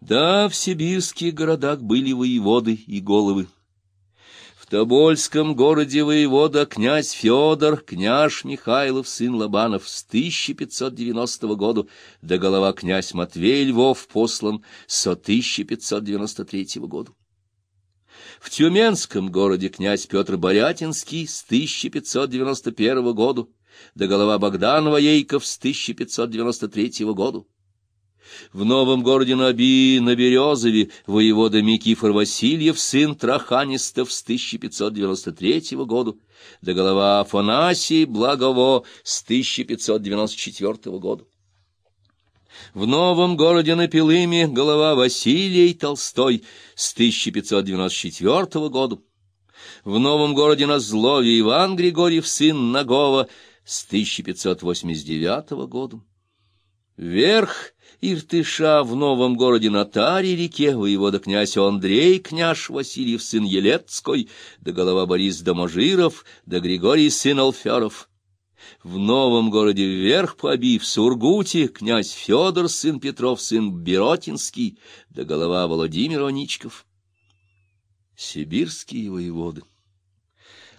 Да, в сибирских городах были воеводы и головы. В Тобольском городе воевода князь Федор, княж Михайлов, сын Лобанов, с 1590 года, да голова князь Матвей Львов послан со 1593 года. В Тюменском городе князь Петр Борятинский с 1591 года, да голова Богданова Ейков с 1593 года. В новом городе Наби на Березове воевода Микифор Васильев, сын Траханистов с 1593 года, да голова Афанасий Благово с 1594 года. В новом городе на Пилыме голова Василий Толстой с 1594 года. В новом городе на Злове Иван Григорьев, сын Нагова, с 1589 года. Верх Иртыша в новом городе на Таре-реке, воевода князь Андрей, княж Васильев, сын Елецкой, да голова Борис Доможиров, да Григорий, сын Алферов. В новом городе вверх побив Сургуте, князь Федор, сын Петров, сын Беротинский, да голова Владимир Оничков. Сибирские воеводы.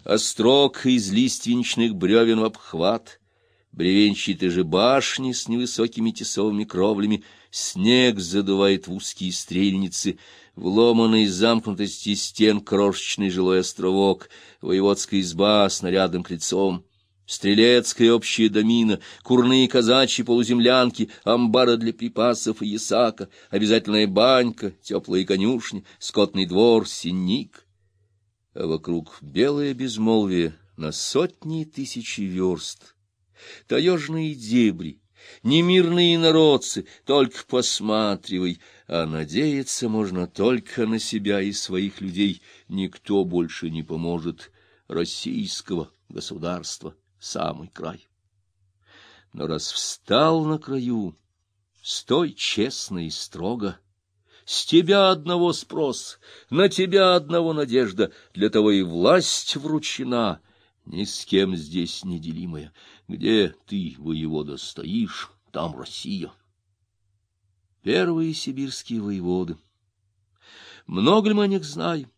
Острог из лиственничных бревен в обхват, бревенчатые же башни с невысокими тесовыми кровлями, снег задувает в узкие стрельницы, вломанный из замкнутости стен крошечный жилой островок, воеводская изба с нарядным крыльцом, стрелецкая общая домина, курные казачьи полуземлянки, амбары для припасов и ясака, обязательная банька, теплые конюшни, скотный двор, синник. А вокруг белое безмолвие на сотни тысячи верст — таежные дебри, немирные народцы, только посматривай, а надеяться можно только на себя и своих людей, никто больше не поможет, российского государства самый край. Но раз встал на краю, стой честно и строго, с тебя одного спрос, на тебя одного надежда, для того и власть вручена — ни с кем здесь неделимая. Где ты, воевода, стоишь, там Россия. Первые сибирские воеводы. Много ли мы о них знаем?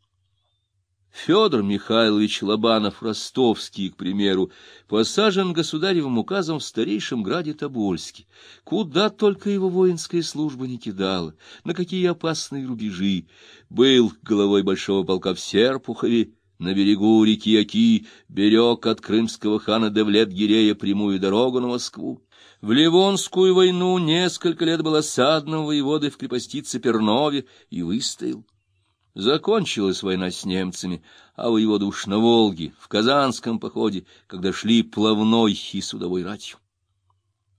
Федор Михайлович Лобанов, ростовский, к примеру, посажен государевым указом в старейшем граде Тобольске. Куда только его воинская служба не кидала, на какие опасные рубежи. Был головой большого полка в Серпухове, на берегу реки Оки берег от крымского хана Девлет-Гирея прямую дорогу на Москву. В Ливонскую войну несколько лет был осадным воеводой в крепостице Пернове и выстоял. Закончилась война с немцами, а воевода уж на Волге, в Казанском походе, когда шли плавной и судовой ратью.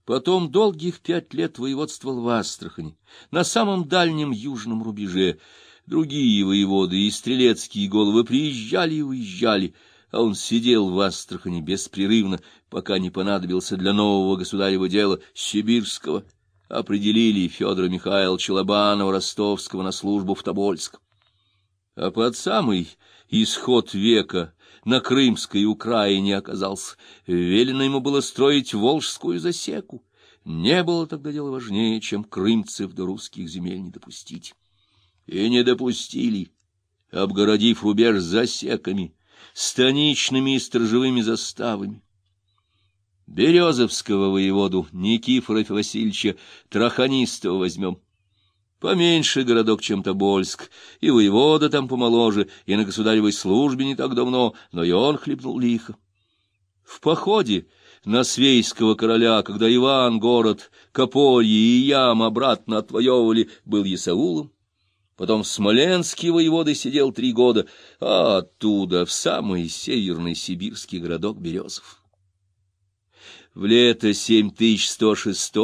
Потом долгих пять лет воеводствовал в Астрахани, на самом дальнем южном рубеже, Другие воеводы и стрелецкие головы приезжали и уезжали, а он сидел в Астрахани беспрерывно, пока не понадобился для нового государева дела сибирского. Определили Федора Михайловича Лобанова Ростовского на службу в Тобольск. А под самый исход века на Крымской Украине оказался. Велено ему было строить Волжскую засеку. Не было тогда дела важнее, чем крымцев до русских земель не допустить и не допустили, обгородив рубеж засеками, станичными и сторожевыми заставами. Березовского воеводу Никифора Васильевича Траханистого возьмем. Поменьше городок, чем Тобольск, и воевода там помоложе, и на государевой службе не так давно, но и он хлебнул лихо. В походе на свейского короля, когда Иван город, Кополье и Ям обратно отвоевывали, был Исаулом. Потом в Смоленске воеводой сидел три года, а оттуда в самый северный сибирский городок Березов. В лето 7106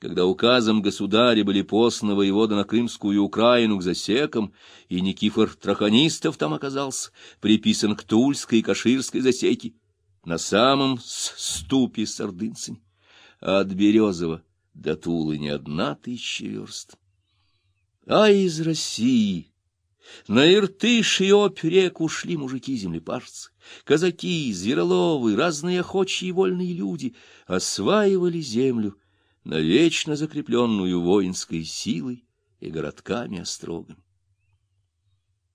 когда указом государя были посланы воеводы на Крымскую Украину к засекам, и Никифор Траханистов там оказался, приписан к Тульской и Каширской засеке, на самом ступе с ордынцами, а от Березова до Тулы не одна тысяча верст а из России. На Иртыш и Обь-реку ушли мужики-землепашцы, казаки, звероловы, разные охочие и вольные люди осваивали землю, навечно закрепленную воинской силой и городками-острогами.